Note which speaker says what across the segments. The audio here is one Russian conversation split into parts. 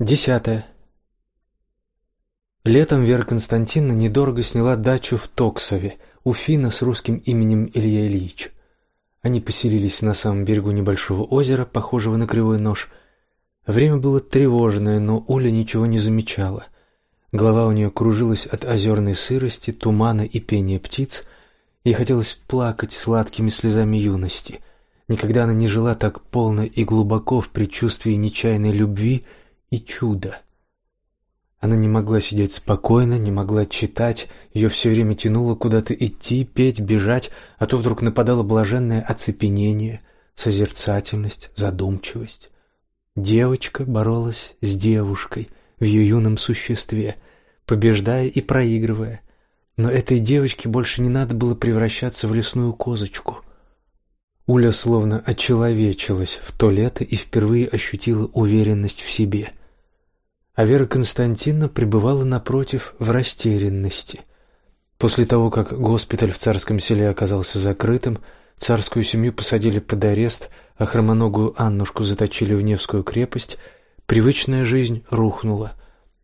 Speaker 1: Десятое. Летом Вера Константиновна недорого сняла дачу в Токсове у Фина с русским именем Илья Ильич. Они поселились на самом берегу небольшого озера, похожего на кривой нож. Время было тревожное, но Уля ничего не замечала. Голова у нее кружилась от озерной сырости, тумана и пения птиц. Ей хотелось плакать сладкими слезами юности. Никогда она не жила так полно и глубоко в предчувствии нечаянной любви и чуда. Она не могла сидеть спокойно, не могла читать, ее все время тянуло куда-то идти, петь, бежать, а то вдруг нападало блаженное оцепенение, созерцательность, задумчивость. Девочка боролась с девушкой в ее юном существе, побеждая и проигрывая. Но этой девочке больше не надо было превращаться в лесную козочку. Уля словно очеловечилась в то лето и впервые ощутила уверенность в себе — а Вера Константиновна пребывала напротив в растерянности. После того, как госпиталь в царском селе оказался закрытым, царскую семью посадили под арест, а хромоногую Аннушку заточили в Невскую крепость, привычная жизнь рухнула,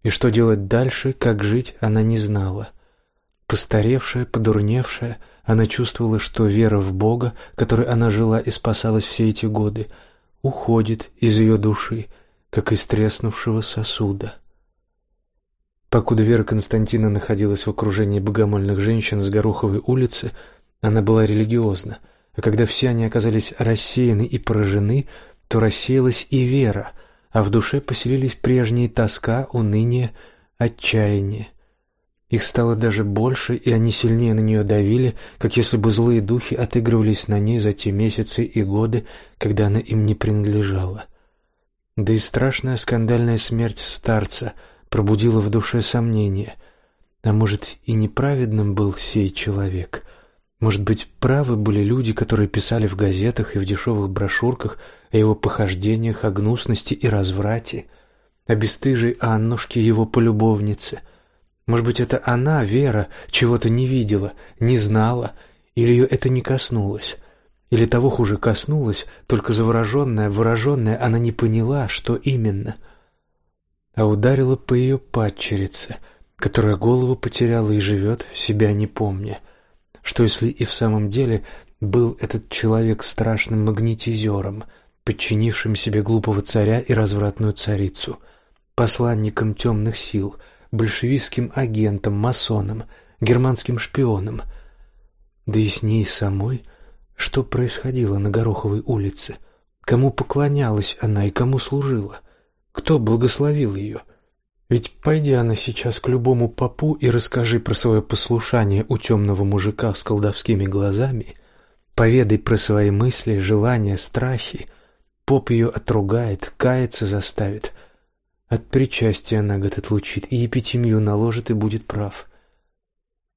Speaker 1: и что делать дальше, как жить, она не знала. Постаревшая, подурневшая, она чувствовала, что вера в Бога, которой она жила и спасалась все эти годы, уходит из ее души, как из треснувшего сосуда. Покуда Вера Константина находилась в окружении богомольных женщин с Гороховой улицы, она была религиозна, а когда все они оказались рассеяны и поражены, то рассеялась и вера, а в душе поселились прежние тоска, уныние, отчаяние. Их стало даже больше, и они сильнее на нее давили, как если бы злые духи отыгрывались на ней за те месяцы и годы, когда она им не принадлежала. Да и страшная скандальная смерть старца пробудила в душе сомнения. А может, и неправедным был сей человек? Может быть, правы были люди, которые писали в газетах и в дешевых брошюрках о его похождениях, о гнусности и разврате, о бесстыжей Аннушке, его полюбовнице? Может быть, это она, Вера, чего-то не видела, не знала, или ее это не коснулось? Или того хуже коснулась, только завороженная, выраженная, она не поняла, что именно. А ударила по ее падчерице, которая голову потеряла и живет, себя не помня. Что если и в самом деле был этот человек страшным магнетизером, подчинившим себе глупого царя и развратную царицу, посланником темных сил, большевистским агентом, масоном, германским шпионом, да и с ней самой – что происходило на Гороховой улице? Кому поклонялась она и кому служила? Кто благословил ее? Ведь пойди она сейчас к любому попу и расскажи про свое послушание у темного мужика с колдовскими глазами, поведай про свои мысли, желания, страхи, поп ее отругает, каяться заставит, от причастия на год отлучит и епитемию наложит и будет прав.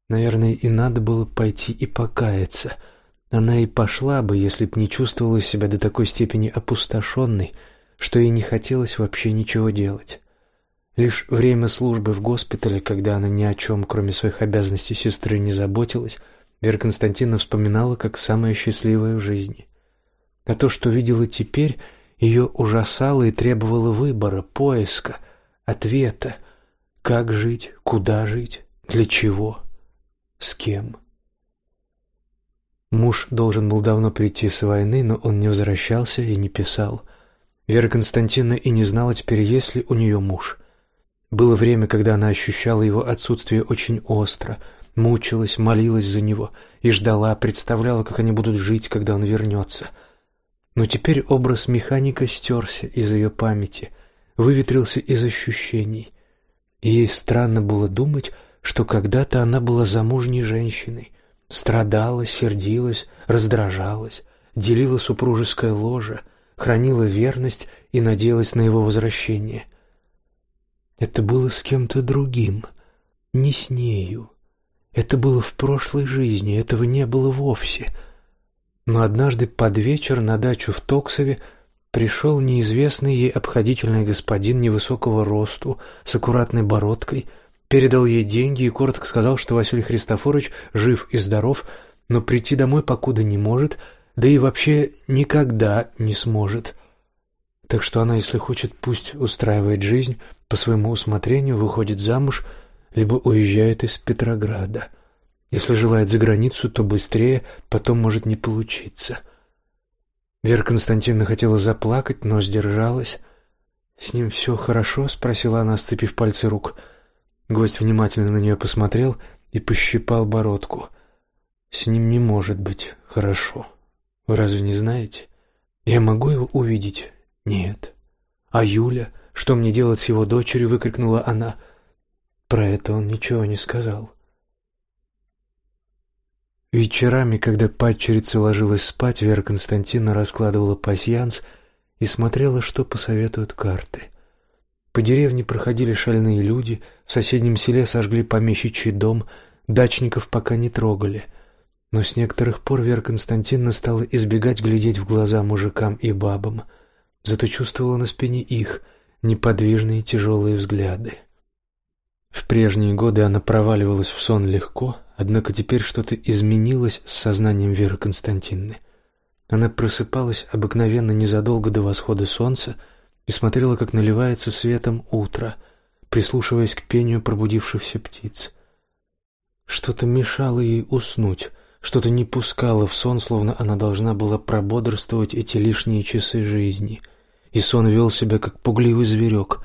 Speaker 1: Наверное, и надо было пойти и покаяться — она и пошла бы, если б не чувствовала себя до такой степени опустошенной, что ей не хотелось вообще ничего делать. Лишь время службы в госпитале, когда она ни о чем, кроме своих обязанностей сестры, не заботилась, Вера Константиновна вспоминала как самое счастливое в жизни. А то, что видела теперь, ее ужасало и требовало выбора, поиска, ответа. Как жить, куда жить, для чего, с кем. Муж должен был давно прийти с войны, но он не возвращался и не писал. Вера Константиновна и не знала теперь, есть ли у нее муж. Было время, когда она ощущала его отсутствие очень остро, мучилась, молилась за него и ждала, представляла, как они будут жить, когда он вернется. Но теперь образ механика стерся из ее памяти, выветрился из ощущений. И ей странно было думать, что когда-то она была замужней женщиной, Страдала, сердилась, раздражалась, делила супружеское ложе, хранила верность и надеялась на его возвращение. Это было с кем-то другим, не с нею. Это было в прошлой жизни, этого не было вовсе. Но однажды под вечер на дачу в Токсове пришел неизвестный ей обходительный господин невысокого росту с аккуратной бородкой, передал ей деньги и коротко сказал, что Василий Христофорович жив и здоров, но прийти домой покуда не может, да и вообще никогда не сможет. Так что она, если хочет, пусть устраивает жизнь по своему усмотрению, выходит замуж, либо уезжает из Петрограда. Если желает за границу, то быстрее, потом может не получиться. Вера Константиновна хотела заплакать, но сдержалась. «С ним все хорошо?» — спросила она, сцепив пальцы рук. Гость внимательно на нее посмотрел и пощипал бородку. «С ним не может быть хорошо. Вы разве не знаете? Я могу его увидеть? Нет. А Юля? Что мне делать с его дочерью?» — выкрикнула она. Про это он ничего не сказал. Вечерами, когда падчерица ложилась спать, Вера Константиновна раскладывала пасьянс и смотрела, что посоветуют карты. По деревне проходили шальные люди, в соседнем селе сожгли помещичий дом, дачников пока не трогали. Но с некоторых пор Вера Константиновна стала избегать глядеть в глаза мужикам и бабам, зато чувствовала на спине их неподвижные тяжелые взгляды. В прежние годы она проваливалась в сон легко, однако теперь что-то изменилось с сознанием Веры Константиновны. Она просыпалась обыкновенно незадолго до восхода солнца и смотрела, как наливается светом утро, прислушиваясь к пению пробудившихся птиц. Что-то мешало ей уснуть, что-то не пускало в сон, словно она должна была прободрствовать эти лишние часы жизни. И сон вел себя, как пугливый зверек,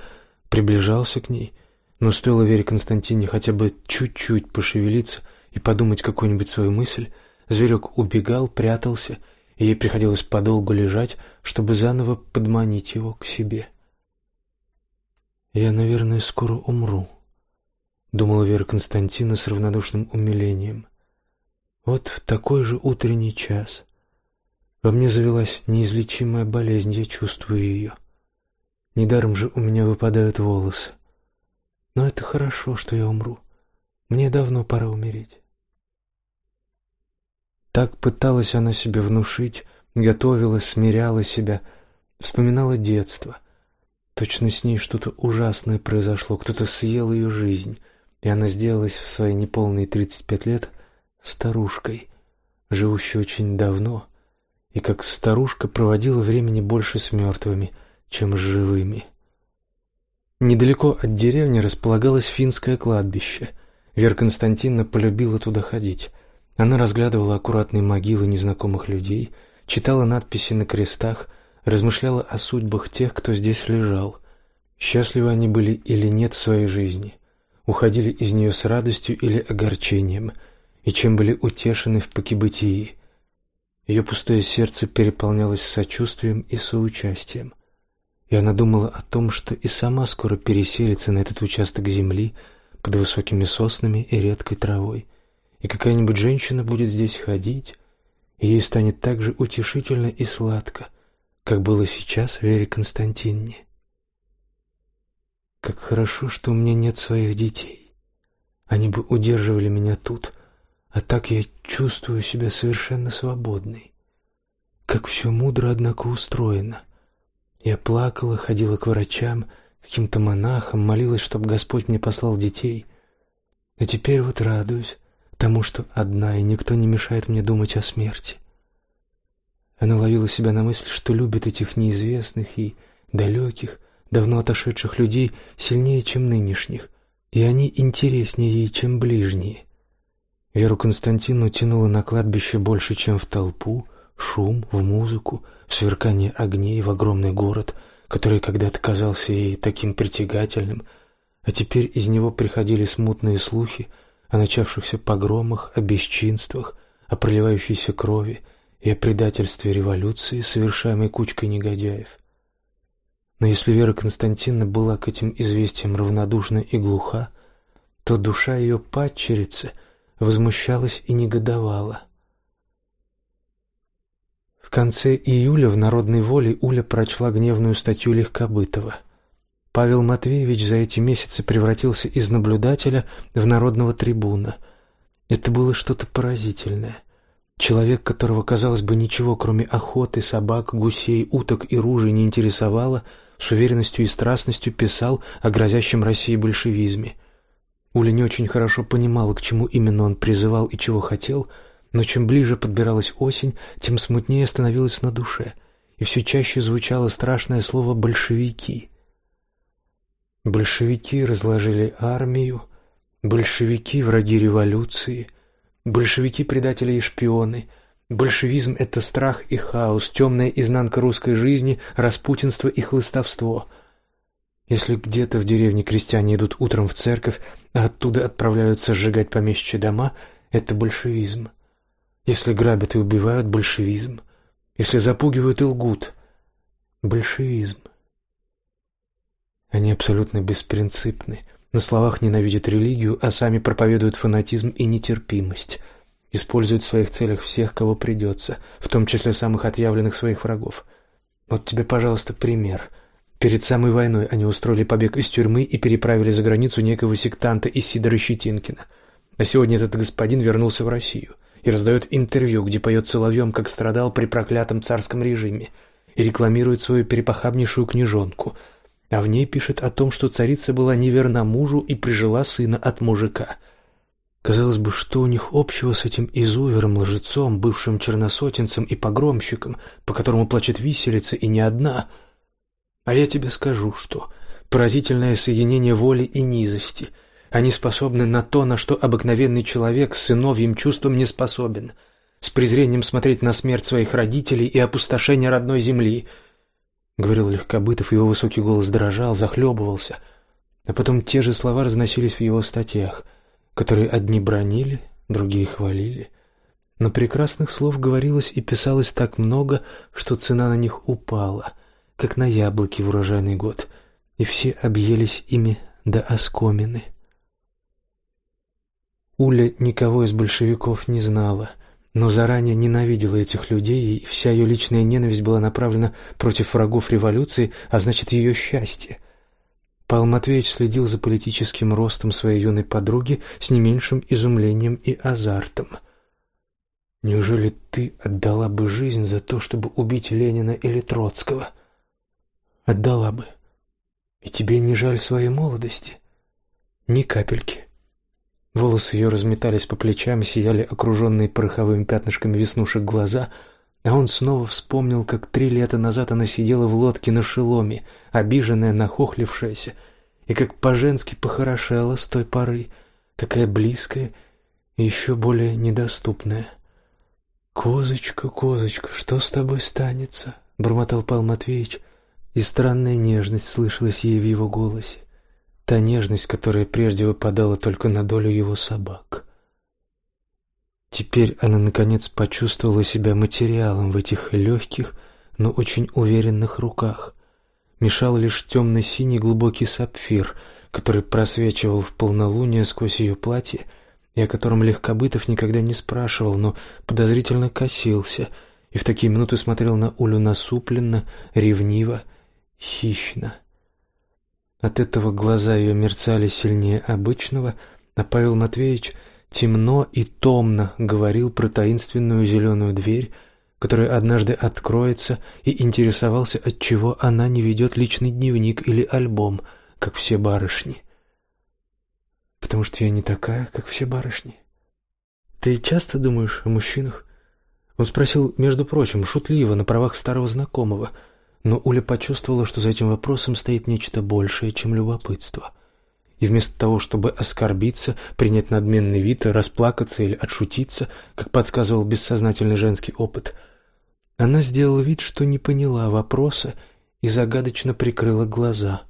Speaker 1: приближался к ней — но стоило Вере Константине хотя бы чуть-чуть пошевелиться и подумать какую-нибудь свою мысль, зверек убегал, прятался, и ей приходилось подолгу лежать, чтобы заново подманить его к себе. «Я, наверное, скоро умру», — думала Вера Константина с равнодушным умилением. «Вот в такой же утренний час во мне завелась неизлечимая болезнь, я чувствую ее. Недаром же у меня выпадают волосы. Но это хорошо, что я умру. Мне давно пора умереть. Так пыталась она себе внушить, готовила, смиряла себя, вспоминала детство. Точно с ней что-то ужасное произошло, кто-то съел ее жизнь, и она сделалась в свои неполные тридцать пять лет старушкой, живущей очень давно, и как старушка проводила времени больше с мертвыми, чем с живыми. Недалеко от деревни располагалось финское кладбище. Вера Константиновна полюбила туда ходить. Она разглядывала аккуратные могилы незнакомых людей, читала надписи на крестах, размышляла о судьбах тех, кто здесь лежал. Счастливы они были или нет в своей жизни, уходили из нее с радостью или огорчением, и чем были утешены в покибытии. Ее пустое сердце переполнялось сочувствием и соучастием и она думала о том, что и сама скоро переселится на этот участок земли под высокими соснами и редкой травой, и какая-нибудь женщина будет здесь ходить, и ей станет так же утешительно и сладко, как было сейчас Вере Константинне. Как хорошо, что у меня нет своих детей. Они бы удерживали меня тут, а так я чувствую себя совершенно свободной. Как все мудро, однако, устроено — я плакала, ходила к врачам, каким-то монахам, молилась, чтобы Господь мне послал детей. А теперь вот радуюсь тому, что одна, и никто не мешает мне думать о смерти. Она ловила себя на мысли, что любит этих неизвестных и далеких, давно отошедших людей сильнее, чем нынешних, и они интереснее ей, чем ближние. Веру Константину тянуло на кладбище больше, чем в толпу, шум, в музыку, в сверкание огней, в огромный город, который когда-то казался ей таким притягательным, а теперь из него приходили смутные слухи о начавшихся погромах, о бесчинствах, о проливающейся крови и о предательстве революции, совершаемой кучкой негодяев. Но если Вера Константиновна была к этим известиям равнодушна и глуха, то душа ее падчерицы возмущалась и негодовала — конце июля в «Народной воле» Уля прочла гневную статью Легкобытова. Павел Матвеевич за эти месяцы превратился из наблюдателя в народного трибуна. Это было что-то поразительное. Человек, которого, казалось бы, ничего, кроме охоты, собак, гусей, уток и ружей не интересовало, с уверенностью и страстностью писал о грозящем России большевизме. Уля не очень хорошо понимала, к чему именно он призывал и чего хотел — но чем ближе подбиралась осень, тем смутнее становилось на душе, и все чаще звучало страшное слово «большевики». Большевики разложили армию, большевики — враги революции, большевики — предатели и шпионы — Большевизм — это страх и хаос, темная изнанка русской жизни, распутинство и хлыстовство. Если где-то в деревне крестьяне идут утром в церковь, а оттуда отправляются сжигать помещичьи дома, это большевизм. Если грабят и убивают — большевизм. Если запугивают и лгут — большевизм. Они абсолютно беспринципны, на словах ненавидят религию, а сами проповедуют фанатизм и нетерпимость — используют в своих целях всех, кого придется, в том числе самых отъявленных своих врагов. Вот тебе, пожалуйста, пример. Перед самой войной они устроили побег из тюрьмы и переправили за границу некого сектанта Исидора Щетинкина. А сегодня этот господин вернулся в Россию и раздает интервью, где поет соловьем, как страдал при проклятом царском режиме, и рекламирует свою перепохабнейшую книжонку, а в ней пишет о том, что царица была неверна мужу и прижила сына от мужика – Казалось бы, что у них общего с этим изувером, лжецом, бывшим черносотенцем и погромщиком, по которому плачет виселица и не одна? А я тебе скажу, что поразительное соединение воли и низости. Они способны на то, на что обыкновенный человек с сыновьим чувством не способен. С презрением смотреть на смерть своих родителей и опустошение родной земли. Говорил Легкобытов, его высокий голос дрожал, захлебывался. А потом те же слова разносились в его статьях — которые одни бронили, другие хвалили. Но прекрасных слов говорилось и писалось так много, что цена на них упала, как на яблоки в урожайный год, и все объелись ими до оскомины. Уля никого из большевиков не знала, но заранее ненавидела этих людей, и вся ее личная ненависть была направлена против врагов революции, а значит ее счастье — Павел Матвеевич следил за политическим ростом своей юной подруги с не меньшим изумлением и азартом. «Неужели ты отдала бы жизнь за то, чтобы убить Ленина или Троцкого?» «Отдала бы. И тебе не жаль своей молодости?» «Ни капельки». Волосы ее разметались по плечам, сияли окруженные пороховыми пятнышками веснушек глаза — а он снова вспомнил, как три лета назад она сидела в лодке на шеломе, обиженная, нахохлившаяся, и как по-женски похорошела с той поры, такая близкая и еще более недоступная. «Козочка, козочка, что с тобой станется?» — бормотал Павел Матвеевич, и странная нежность слышалась ей в его голосе. Та нежность, которая прежде выпадала только на долю его собак. Теперь она наконец почувствовала себя материалом в этих легких, но очень уверенных руках. Мешал лишь темно-синий глубокий сапфир, который просвечивал в полнолуние сквозь ее платье, и о котором Легкобытов никогда не спрашивал, но подозрительно косился, и в такие минуты смотрел на Улю насупленно, ревниво, хищно. От этого глаза ее мерцали сильнее обычного, а Павел Матвеевич — темно и томно говорил про таинственную зеленую дверь, которая однажды откроется, и интересовался, отчего она не ведет личный дневник или альбом, как все барышни. Потому что я не такая, как все барышни. Ты часто думаешь о мужчинах? Он спросил, между прочим, шутливо, на правах старого знакомого, но Уля почувствовала, что за этим вопросом стоит нечто большее, чем любопытство — и вместо того, чтобы оскорбиться, принять надменный вид, расплакаться или отшутиться, как подсказывал бессознательный женский опыт, она сделала вид, что не поняла вопроса и загадочно прикрыла глаза.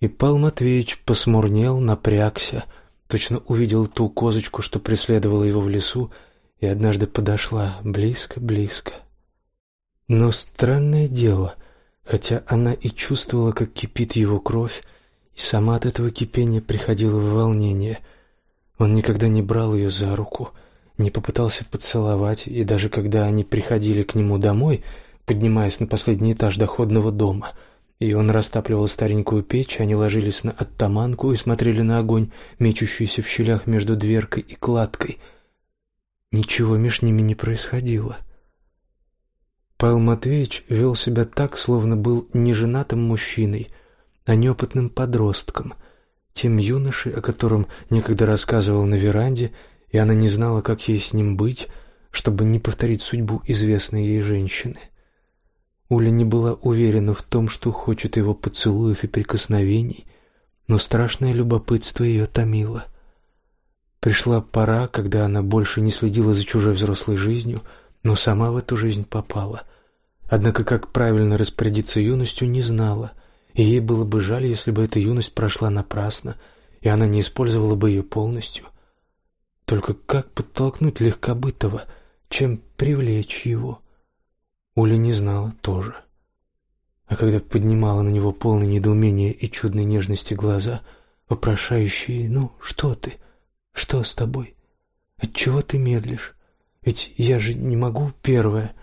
Speaker 1: И Пал Матвеевич посмурнел, напрягся, точно увидел ту козочку, что преследовала его в лесу, и однажды подошла близко-близко. Но странное дело, хотя она и чувствовала, как кипит его кровь, и сама от этого кипения приходила в волнение. Он никогда не брал ее за руку, не попытался поцеловать, и даже когда они приходили к нему домой, поднимаясь на последний этаж доходного дома, и он растапливал старенькую печь, они ложились на оттаманку и смотрели на огонь, мечущийся в щелях между дверкой и кладкой. Ничего между ними не происходило. Павел Матвеевич вел себя так, словно был неженатым мужчиной — а неопытным подростком, тем юношей, о котором некогда рассказывал на веранде, и она не знала, как ей с ним быть, чтобы не повторить судьбу известной ей женщины. Уля не была уверена в том, что хочет его поцелуев и прикосновений, но страшное любопытство ее томило. Пришла пора, когда она больше не следила за чужой взрослой жизнью, но сама в эту жизнь попала. Однако как правильно распорядиться юностью не знала, и ей было бы жаль, если бы эта юность прошла напрасно, и она не использовала бы ее полностью. Только как подтолкнуть легкобытого, чем привлечь его? Уля не знала тоже. А когда поднимала на него полное недоумение и чудной нежности глаза, вопрошающие «Ну, что ты?» Что с тобой? Отчего ты медлишь? Ведь я же не могу первое.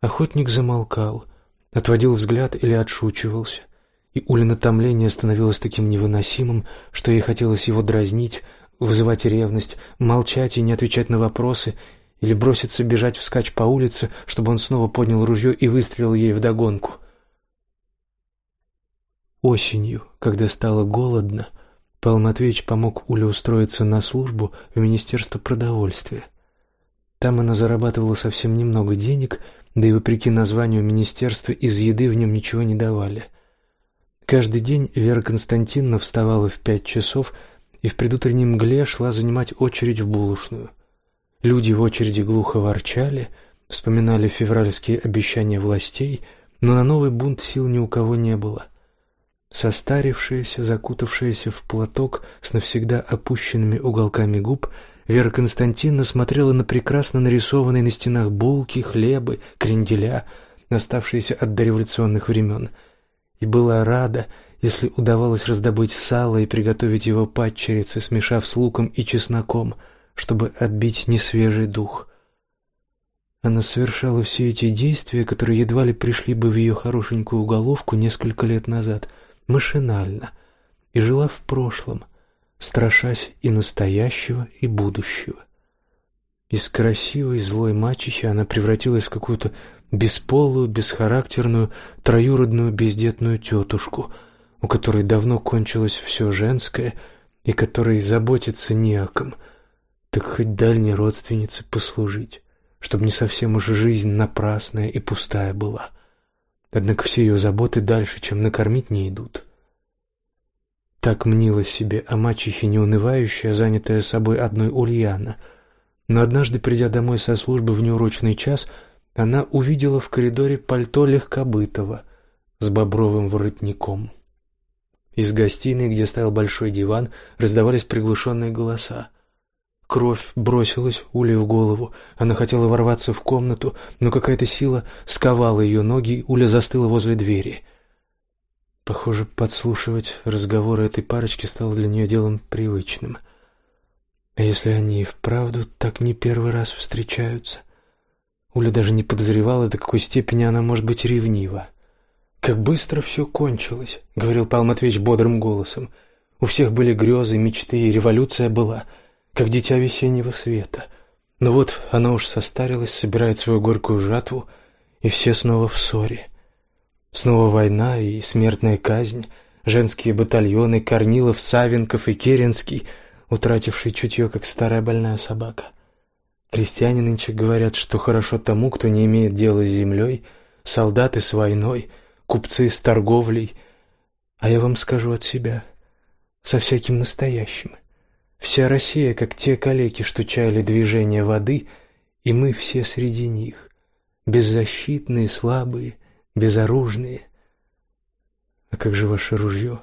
Speaker 1: Охотник замолкал, отводил взгляд или отшучивался, и Улина томление становилось таким невыносимым, что ей хотелось его дразнить, вызывать ревность, молчать и не отвечать на вопросы, или броситься бежать вскачь по улице, чтобы он снова поднял ружье и выстрелил ей вдогонку. Осенью, когда стало голодно, Павел Матвеевич помог Уле устроиться на службу в Министерство продовольствия. Там она зарабатывала совсем немного денег, да и вопреки названию министерства из еды в нем ничего не давали. Каждый день Вера Константиновна вставала в пять часов и в предутренней мгле шла занимать очередь в булочную. Люди в очереди глухо ворчали, вспоминали февральские обещания властей, но на новый бунт сил ни у кого не было. Состарившаяся, закутавшаяся в платок с навсегда опущенными уголками губ, Вера Константиновна смотрела на прекрасно нарисованные на стенах булки, хлебы, кренделя, оставшиеся от дореволюционных времен, и была рада, если удавалось раздобыть сало и приготовить его падчерице, смешав с луком и чесноком, чтобы отбить несвежий дух. Она совершала все эти действия, которые едва ли пришли бы в ее хорошенькую уголовку несколько лет назад — машинально и жила в прошлом, страшась и настоящего, и будущего. Из красивой злой мачехи она превратилась в какую-то бесполую, бесхарактерную, троюродную бездетную тетушку, у которой давно кончилось все женское и которой заботиться не о ком, так хоть дальней родственнице послужить, чтобы не совсем уж жизнь напрасная и пустая была. Однако все ее заботы дальше, чем накормить, не идут. Так мнила себе о мачехе неунывающая, занятая собой одной Ульяна. Но однажды, придя домой со службы в неурочный час, она увидела в коридоре пальто легкобытого с бобровым воротником. Из гостиной, где стоял большой диван, раздавались приглушенные голоса. Кровь бросилась Уле в голову. Она хотела ворваться в комнату, но какая-то сила сковала ее ноги, и Уля застыла возле двери. Похоже, подслушивать разговоры этой парочки стало для нее делом привычным. А если они и вправду так не первый раз встречаются? Уля даже не подозревала, до какой степени она может быть ревнива. «Как быстро все кончилось», — говорил Павел Матвеевич бодрым голосом. «У всех были грезы, мечты, и революция была» как дитя весеннего света. Но вот она уж состарилась, собирает свою горькую жатву, и все снова в ссоре. Снова война и смертная казнь, женские батальоны Корнилов, Савенков и Керенский, утративший чутье, как старая больная собака. Крестьяне нынче говорят, что хорошо тому, кто не имеет дела с землей, солдаты с войной, купцы с торговлей, а я вам скажу от себя, со всяким настоящим. Вся Россия, как те калеки, что чаяли движение воды, и мы все среди них, беззащитные, слабые, безоружные. А как же ваше ружье?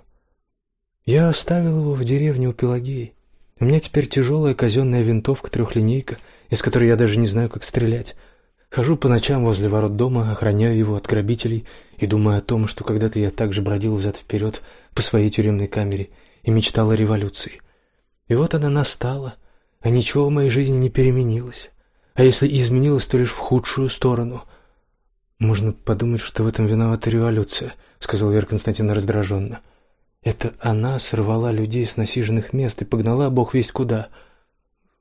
Speaker 1: Я оставил его в деревне у Пелагеи. У меня теперь тяжелая казенная винтовка трехлинейка, из которой я даже не знаю, как стрелять. Хожу по ночам возле ворот дома, охраняю его от грабителей и думаю о том, что когда-то я также бродил взад-вперед по своей тюремной камере и мечтал о революции — и вот она настала, а ничего в моей жизни не переменилось. А если и изменилось, то лишь в худшую сторону. Можно подумать, что в этом виновата революция, сказал Вера Константиновна раздраженно. Это она сорвала людей с насиженных мест и погнала бог весть куда.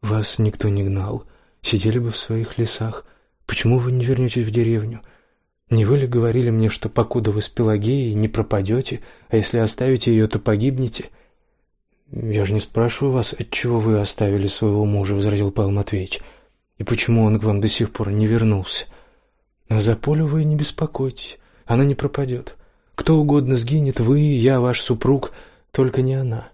Speaker 1: Вас никто не гнал. Сидели бы в своих лесах. Почему вы не вернетесь в деревню? Не вы ли говорили мне, что покуда вы с Пелагеей не пропадете, а если оставите ее, то погибнете? «Я же не спрашиваю вас, отчего вы оставили своего мужа», — возразил Павел Матвеевич. «И почему он к вам до сих пор не вернулся? А за Полю вы не беспокойтесь, она не пропадет. Кто угодно сгинет, вы, я, ваш супруг, только не она.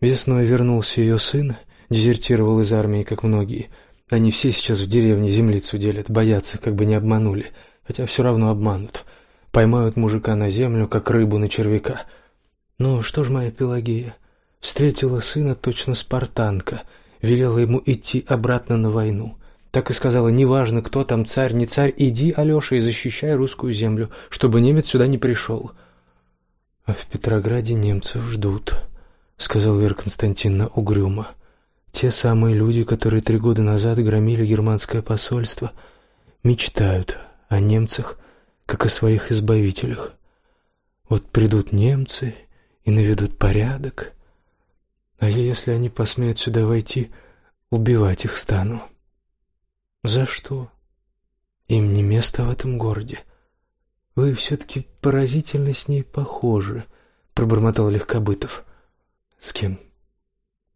Speaker 1: Весной вернулся ее сын, дезертировал из армии, как многие. Они все сейчас в деревне землицу делят, боятся, как бы не обманули, хотя все равно обманут. Поймают мужика на землю, как рыбу на червяка. Ну, что ж моя Пелагея? Встретила сына точно спартанка, велела ему идти обратно на войну. Так и сказала, неважно, кто там царь, не царь, иди, Алеша, и защищай русскую землю, чтобы немец сюда не пришел. А в Петрограде немцев ждут, сказал Вера Константиновна угрюмо. Те самые люди, которые три года назад громили германское посольство, мечтают о немцах, как о своих избавителях. Вот придут немцы и наведут порядок, а я, если они посмеют сюда войти, убивать их стану. За что? Им не место в этом городе. Вы все-таки поразительно с ней похожи, пробормотал Легкобытов. С кем?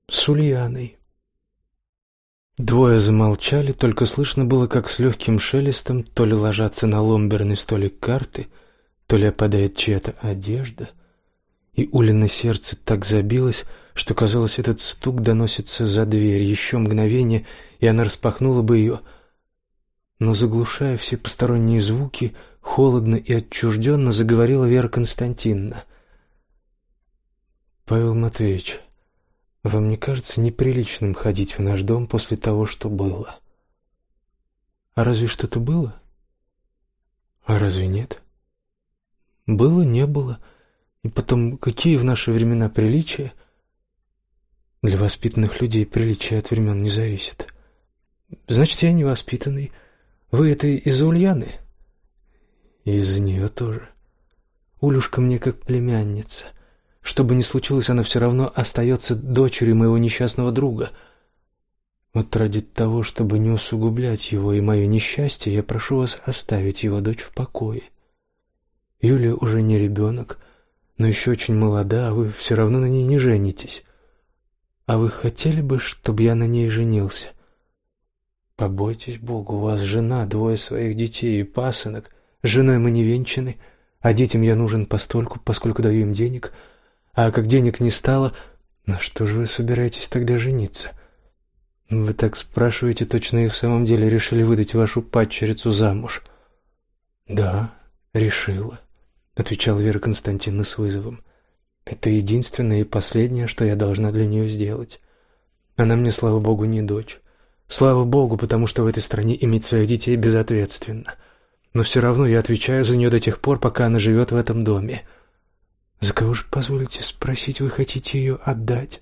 Speaker 1: С Ульяной. Двое замолчали, только слышно было, как с легким шелестом то ли ложатся на ломберный столик карты, то ли опадает чья-то одежда, и Улина сердце так забилось, что казалось, этот стук доносится за дверь. Еще мгновение, и она распахнула бы ее, но заглушая все посторонние звуки, холодно и отчужденно заговорила Вера Константиновна. Павел Матвеевич, вам не кажется неприличным ходить в наш дом после того, что было? А разве что-то было? А разве нет? Было, не было. И потом, какие в наши времена приличия? Для воспитанных людей приличия от времен не зависит. Значит, я невоспитанный. Вы это из-за Ульяны? из-за нее тоже. Улюшка мне как племянница. Что бы ни случилось, она все равно остается дочерью моего несчастного друга. Вот ради того, чтобы не усугублять его и мое несчастье, я прошу вас оставить его дочь в покое. Юлия уже не ребенок, но еще очень молода, а вы все равно на ней не женитесь. А вы хотели бы, чтобы я на ней женился?» Побойтесь Бога, у вас жена, двое своих детей и пасынок. С женой мы не венчаны, а детям я нужен постольку, поскольку даю им денег. А как денег не стало, на что же вы собираетесь тогда жениться? Вы так спрашиваете, точно и в самом деле решили выдать вашу падчерицу замуж? Да, решила, отвечал Вера Константиновна с вызовом. Это единственное и последнее, что я должна для нее сделать. Она мне, слава богу, не дочь. Слава богу, потому что в этой стране иметь своих детей безответственно. Но все равно я отвечаю за нее до тех пор, пока она живет в этом доме. За кого же, позволите спросить, вы хотите ее отдать?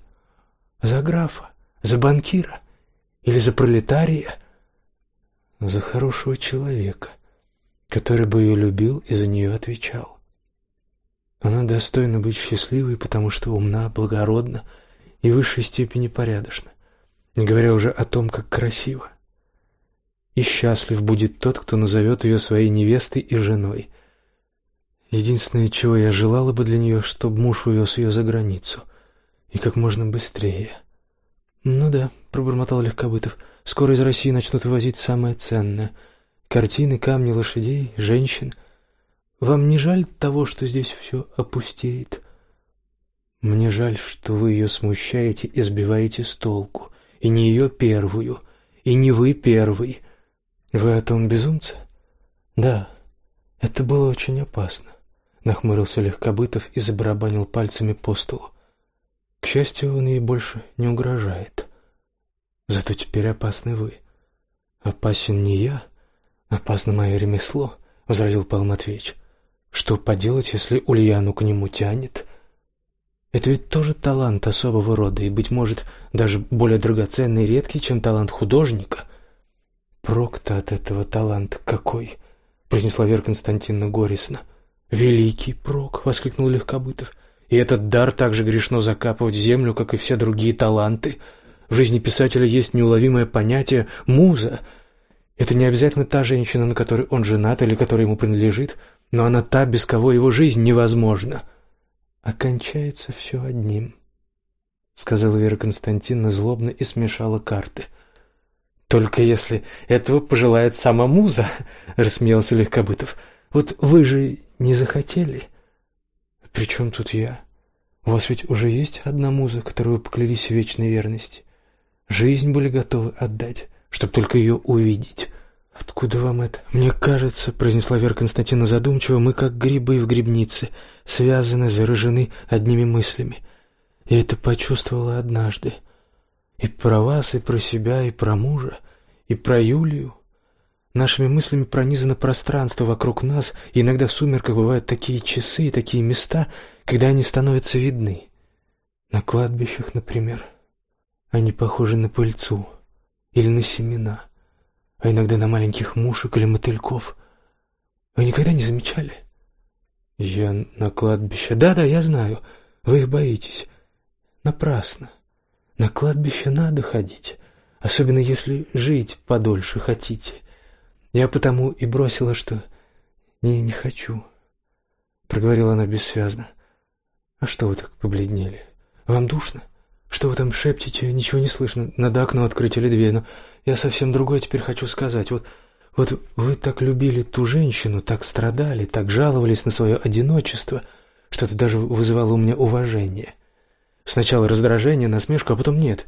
Speaker 1: За графа? За банкира? Или за пролетария? За хорошего человека, который бы ее любил и за нее отвечал. Она достойна быть счастливой, потому что умна, благородна и в высшей степени порядочна не говоря уже о том, как красиво. И счастлив будет тот, кто назовет ее своей невестой и женой. Единственное, чего я желала бы для нее, чтобы муж увез ее за границу. И как можно быстрее. «Ну да», — пробормотал Легкобытов, — «скоро из России начнут вывозить самое ценное. Картины, камни, лошадей, женщин. Вам не жаль того, что здесь все опустеет?» «Мне жаль, что вы ее смущаете и сбиваете с толку и не ее первую, и не вы первый. Вы о том безумце? Да, это было очень опасно. Нахмурился Легкобытов и забарабанил пальцами по столу. К счастью, он ей больше не угрожает. Зато теперь опасны вы. Опасен не я, опасно мое ремесло, возразил Павел Матвеевич. Что поделать, если Ульяну к нему тянет? Это ведь тоже талант особого рода и, быть может, даже более драгоценный и редкий, чем талант художника. Прок-то от этого таланта какой, произнесла Вера Константиновна горестно. Великий прок, воскликнул Легкобытов. И этот дар также грешно закапывать в землю, как и все другие таланты. В жизни писателя есть неуловимое понятие муза. Это не обязательно та женщина, на которой он женат или которая ему принадлежит, но она та, без кого его жизнь невозможна окончается все одним, сказала Вера Константиновна злобно и смешала карты. Только если этого пожелает сама муза, рассмеялся Легкобытов. Вот вы же не захотели. При чем тут я? У вас ведь уже есть одна муза, которую поклялись в вечной верности. Жизнь были готовы отдать, чтобы только ее увидеть. Откуда вам это? Мне кажется, произнесла Вера Константиновна задумчиво, мы как грибы в грибнице, связаны, заражены одними мыслями. Я это почувствовала однажды. И про вас, и про себя, и про мужа, и про Юлию. Нашими мыслями пронизано пространство вокруг нас, и иногда в сумерках бывают такие часы и такие места, когда они становятся видны. На кладбищах, например. Они похожи на пыльцу или на семена, а иногда на маленьких мушек или мотыльков. Вы никогда не замечали? Я на кладбище. Да-да, я знаю. Вы их боитесь. Напрасно. На кладбище надо ходить, особенно если жить подольше хотите. Я потому и бросила, что не не хочу, проговорила она бессвязно. А что вы так побледнели? Вам душно? Что вы там шепчете? Ничего не слышно. Надо окно открыть или дверь. Но я совсем другое теперь хочу сказать. Вот вот вы так любили ту женщину, так страдали, так жаловались на свое одиночество, что это даже вызывало у меня уважение. Сначала раздражение, насмешку, а потом нет.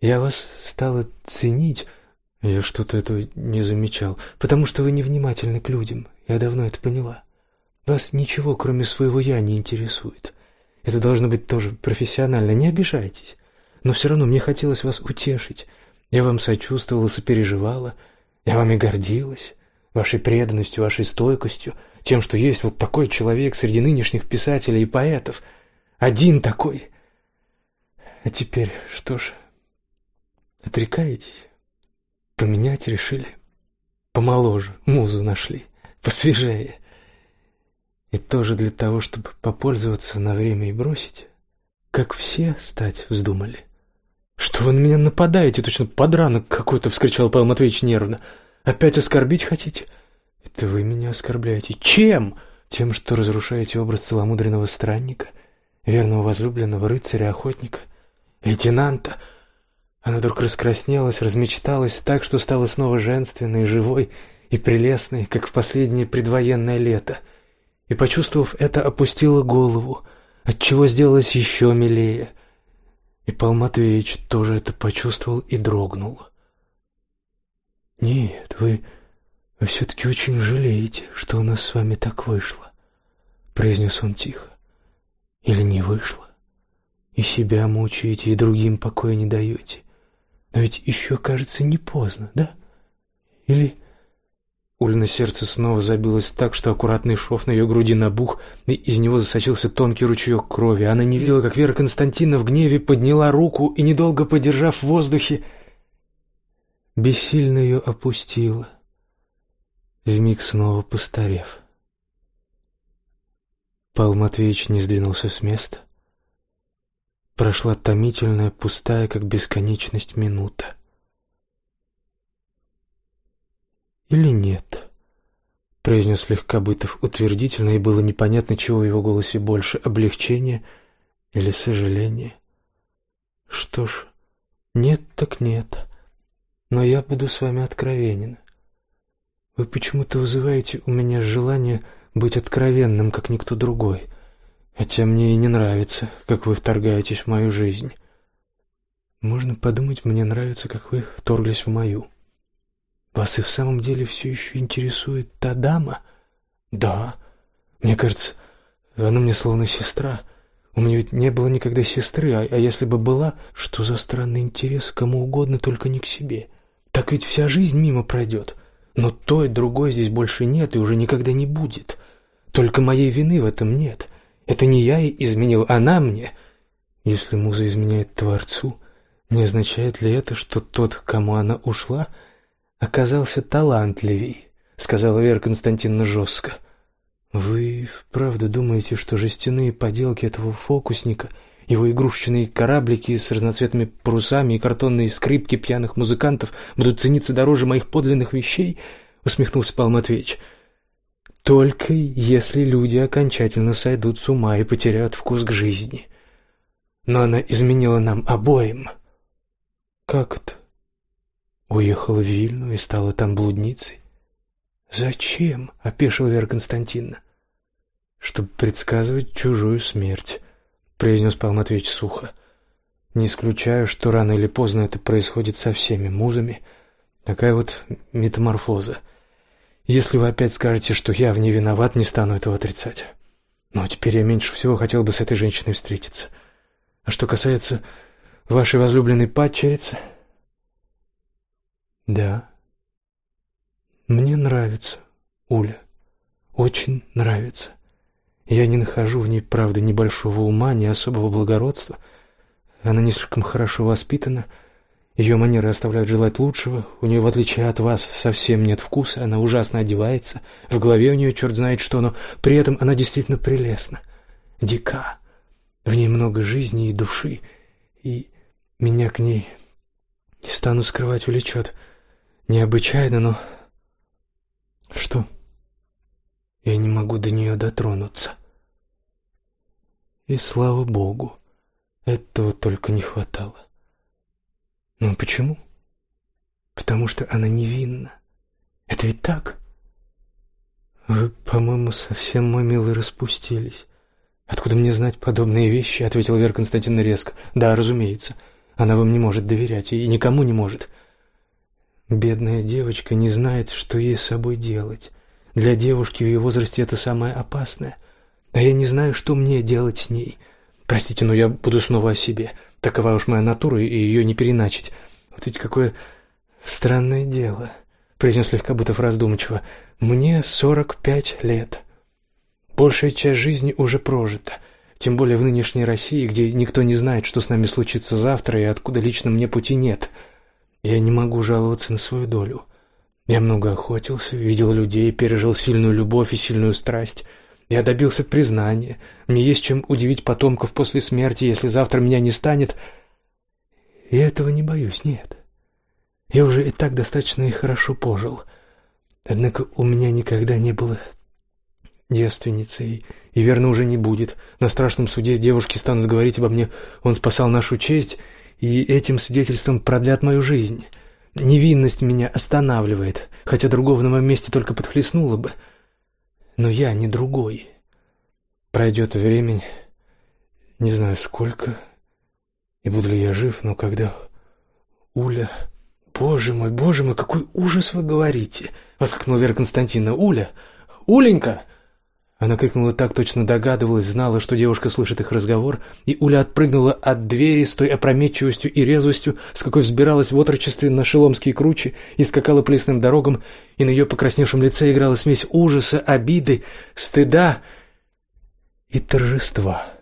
Speaker 1: Я вас стала ценить. Я что-то этого не замечал, потому что вы невнимательны к людям. Я давно это поняла. Вас ничего, кроме своего я, не интересует. Это должно быть тоже профессионально. Не обижайтесь. Но все равно мне хотелось вас утешить. Я вам сочувствовала, сопереживала. Я вами гордилась, вашей преданностью, вашей стойкостью, тем, что есть вот такой человек среди нынешних писателей и поэтов, один такой. А теперь что ж? Отрекаетесь? Поменять решили? Помоложе, музу нашли, посвежее. И тоже для того, чтобы попользоваться на время и бросить, как все стать вздумали. Что вы на меня нападаете, точно подранок какой-то, вскричал Павел Матвеевич нервно. Опять оскорбить хотите? Это вы меня оскорбляете. Чем? Тем, что разрушаете образ целомудренного странника, верного возлюбленного рыцаря-охотника лейтенанта. Она вдруг раскраснелась, размечталась так, что стала снова женственной, живой и прелестной, как в последнее предвоенное лето. И, почувствовав это, опустила голову, отчего сделалась еще милее. И Павел Матвеевич тоже это почувствовал и дрогнул. «Нет, вы, вы все-таки очень жалеете, что у нас с вами так вышло», — произнес он тихо. «Или не вышло?» И себя мучаете, и другим покоя не даете. Но ведь еще, кажется, не поздно, да? Или... Ульна сердце снова забилось так, что аккуратный шов на ее груди набух, и из него засочился тонкий ручеек крови. Она не видела, как Вера Константиновна в гневе подняла руку и, недолго подержав в воздухе, бессильно ее опустила, вмиг снова постарев. Павел Матвеевич не сдвинулся с места. Прошла томительная, пустая, как бесконечность минута. Или нет? произнес Легкобытов утвердительно, и было непонятно, чего в его голосе больше облегчения или сожаления. Что ж, нет так нет. Но я буду с вами откровенен. Вы почему-то вызываете у меня желание быть откровенным, как никто другой. Хотя мне и не нравится, как вы вторгаетесь в мою жизнь. Можно подумать, мне нравится, как вы вторглись в мою. Вас и в самом деле все еще интересует та дама? Да. Мне кажется, она мне словно сестра. У меня ведь не было никогда сестры, а, а если бы была, что за странный интерес кому угодно, только не к себе. Так ведь вся жизнь мимо пройдет. Но той, другой здесь больше нет и уже никогда не будет. Только моей вины в этом нет. Это не я изменил, она мне. Если муза изменяет Творцу, не означает ли это, что тот, кому она ушла, оказался талантливей? Сказала Вера Константиновна жестко. Вы вправду думаете, что жестяные поделки этого фокусника, его игрушечные кораблики с разноцветными парусами и картонные скрипки пьяных музыкантов будут цениться дороже моих подлинных вещей? Усмехнулся Павел Матвеевич. Только если люди окончательно сойдут с ума и потеряют вкус к жизни. Но она изменила нам обоим. Как это? Уехала в Вильну и стала там блудницей. Зачем? опешила Вера Константиновна. Чтобы предсказывать чужую смерть, произнес Павел Матвеевич сухо. Не исключаю, что рано или поздно это происходит со всеми музами. Такая вот метаморфоза. Если вы опять скажете, что я в ней виноват, не стану этого отрицать. Но теперь я меньше всего хотел бы с этой женщиной встретиться. А что касается вашей возлюбленной падчерицы... Да. Мне нравится Уля. Очень нравится. Я не нахожу в ней, правда, ни большого ума, ни особого благородства. Она не слишком хорошо воспитана, ее манеры оставляют желать лучшего, у нее, в отличие от вас, совсем нет вкуса, она ужасно одевается, в голове у нее черт знает что, но при этом она действительно прелестна, дика. В ней много жизни и души, и меня к ней, не стану скрывать, влечет. Необычайно, но... Что? Я не могу до нее дотронуться. И слава богу, этого только не хватало. Ну почему? Потому что она невинна. Это ведь так? Вы, по-моему, совсем, мой милый, распустились. Откуда мне знать подобные вещи? ответила Вера Константиновна резко. Да, разумеется. Она вам не может доверять и никому не может. Бедная девочка не знает, что ей с собой делать. Для девушки в ее возрасте это самое опасное. А я не знаю, что мне делать с ней. Простите, но я буду снова о себе. Такова уж моя натура, и ее не переначить. Вот ведь какое странное дело, произнес слегка будто раздумчиво. Мне сорок пять лет. Большая часть жизни уже прожита. Тем более в нынешней России, где никто не знает, что с нами случится завтра и откуда лично мне пути нет. Я не могу жаловаться на свою долю. Я много охотился, видел людей, пережил сильную любовь и сильную страсть. Я добился признания. Мне есть чем удивить потомков после смерти, если завтра меня не станет. Я этого не боюсь, нет. Я уже и так достаточно и хорошо пожил. Однако у меня никогда не было девственницы, и, и верно уже не будет. На страшном суде девушки станут говорить обо мне: "Он спасал нашу честь", и этим свидетельством продлят мою жизнь. Невинность меня останавливает, хотя другого на моем месте только подхлестнуло бы. Но я не другой. Пройдет время, не знаю сколько, и буду ли я жив, но когда Уля... Боже мой, боже мой, какой ужас вы говорите! воскликнула Вера Константиновна. Уля, Уленька! Она крикнула так, точно догадывалась, знала, что девушка слышит их разговор, и Уля отпрыгнула от двери с той опрометчивостью и резвостью, с какой взбиралась в отрочестве на шеломские кручи и скакала по лесным дорогам, и на ее покрасневшем лице играла смесь ужаса, обиды, стыда и торжества.